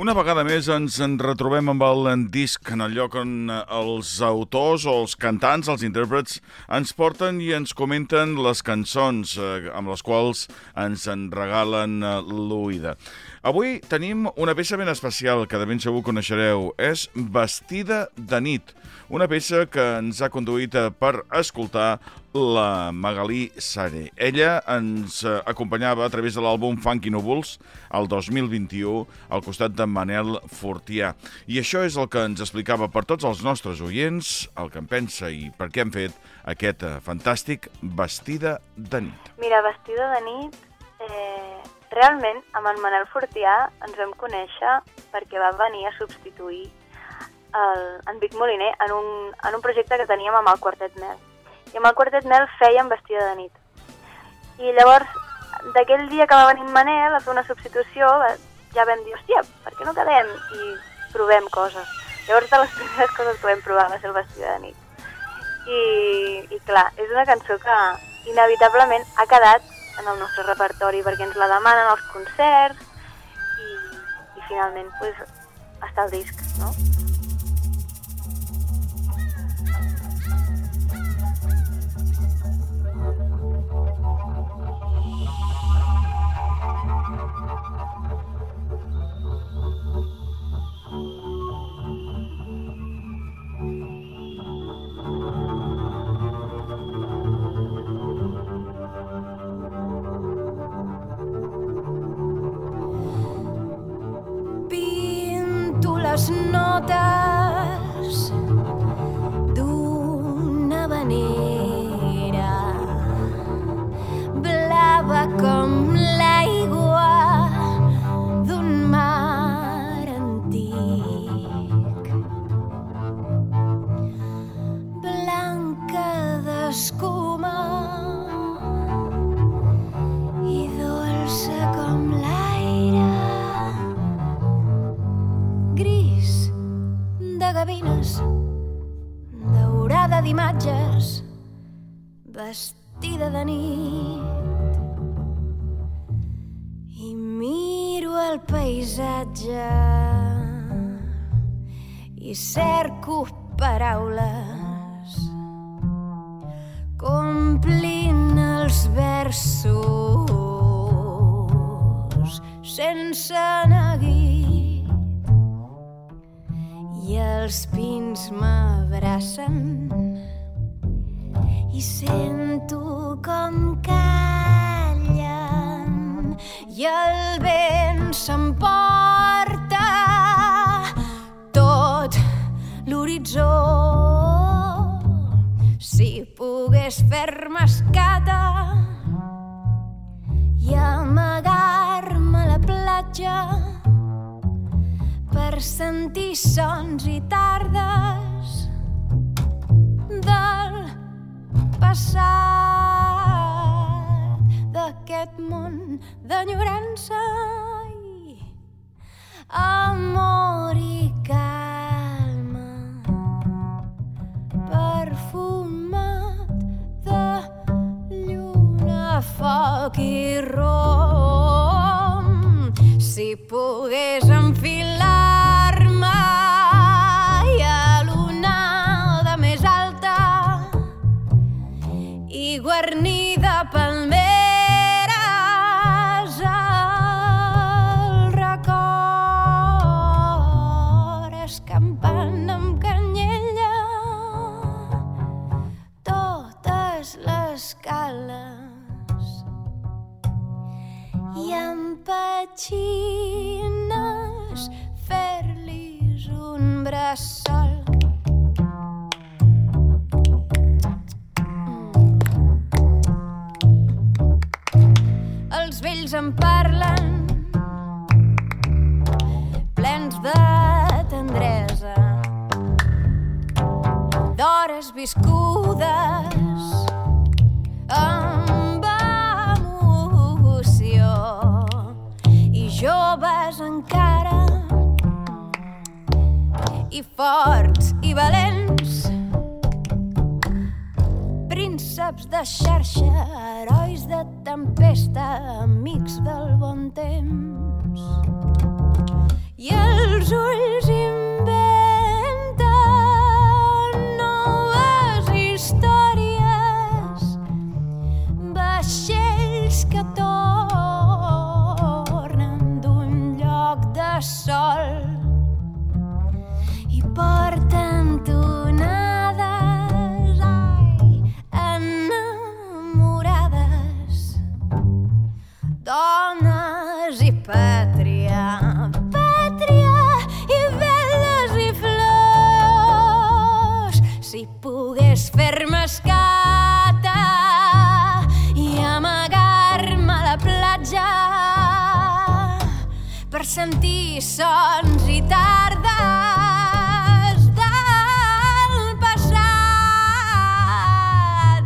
Una vegada més ens en retrobem amb el disc en el lloc on els autors o els cantants, els intèrprets, ens porten i ens comenten les cançons eh, amb les quals ens en regalen eh, l'oïda. Avui tenim una peça ben especial que de ben segur coneixereu. És Vestida de nit, una peça que ens ha conduït eh, per escoltar la Magalí Sare. Ella ens eh, acompanyava a través de l'àlbum Funky Núvols el 2021 al costat de Manel Fortià. I això és el que ens explicava per tots els nostres oients, el que en pensa i per què hem fet aquest eh, fantàstic Vestida de nit. Mira, Vestida de nit, eh, realment amb en Manel Fortià ens vam conèixer perquè va venir a substituir el, en Vic Moliner en un, en un projecte que teníem amb el Quartet Mel i amb el Quartet Mel fèiem vestida de nit. I llavors, d'aquell dia que va venir en Manel a fer una substitució, ja vam dir, hòstia, per què no quedem i provem coses? Llavors, de les primeres coses que vam provar va ser el vestida de nit. I, i clar, és una cançó que inevitablement ha quedat en el nostre repertori perquè ens la demanen als concerts i, i finalment pues, està al disc, no? Les notes gavines, daurada d'imatges, vestida de nit. I miro el paisatge i cerco paraules complint els versos sense neguit els pins m'abracen i sento com callen i el vent s'emporta tot l'horitzó. Si pogués fer-me escata sentir sons i tardes del passat. D'aquest món d'enyorança i amor i calma. Perfumat de lluna, foc i rom petxines fer-lis un bressol. Els vells em parlen plens de tendresa d'hores viscudes i forts i valents prínceps de xarxa, herois de tempesta, amics del bon temps. i els ulls inventen dones i pàtria, pàtria i veles i flors. Si pogués fer-me escata i amagar-me a la platja per sentir sons i tardes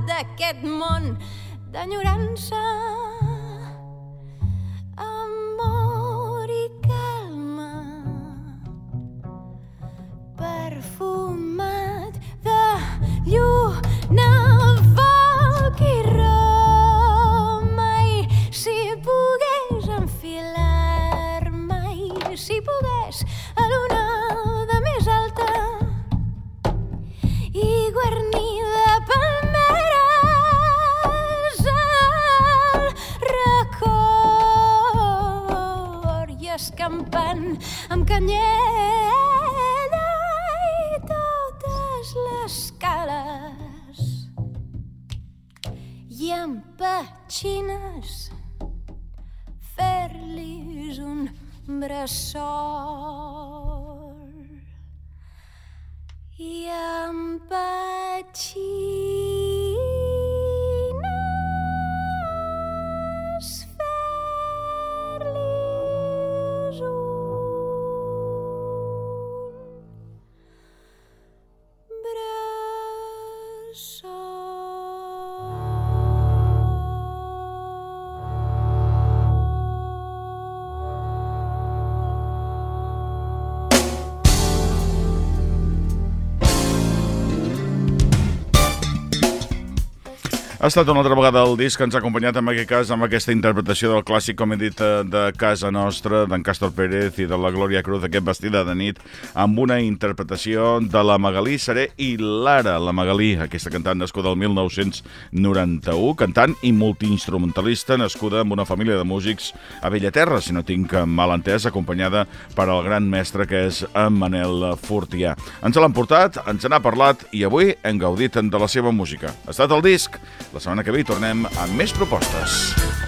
d'aquest món d'enyorança si pogués a l'onada més alta. I guarnir de palmeres al record. I escampant amb canyella i totes les cales. I amb petxines un bressol i amb petxines Ha estat una altra vegada el disc que ens ha acompanyat en aquest cas amb aquesta interpretació del clàssic, com he dit, eh, de Casa Nostra, d'en Càstor Pérez i de la Glòria Cruz, aquest vestida de nit, amb una interpretació de la Magalí Seré i Lara, la Magalí, aquesta cantant nascuda el 1991, cantant i multiinstrumentalista, nascuda amb una família de músics a Bellaterra, si no tinc mal entès, acompanyada per al gran mestre que és en Manel Fortià. Ens l'han portat, ens n'ha parlat i avui hem gaudit de la seva música. Ha estat el disc. La setmana que ve hi tornem amb més propostes.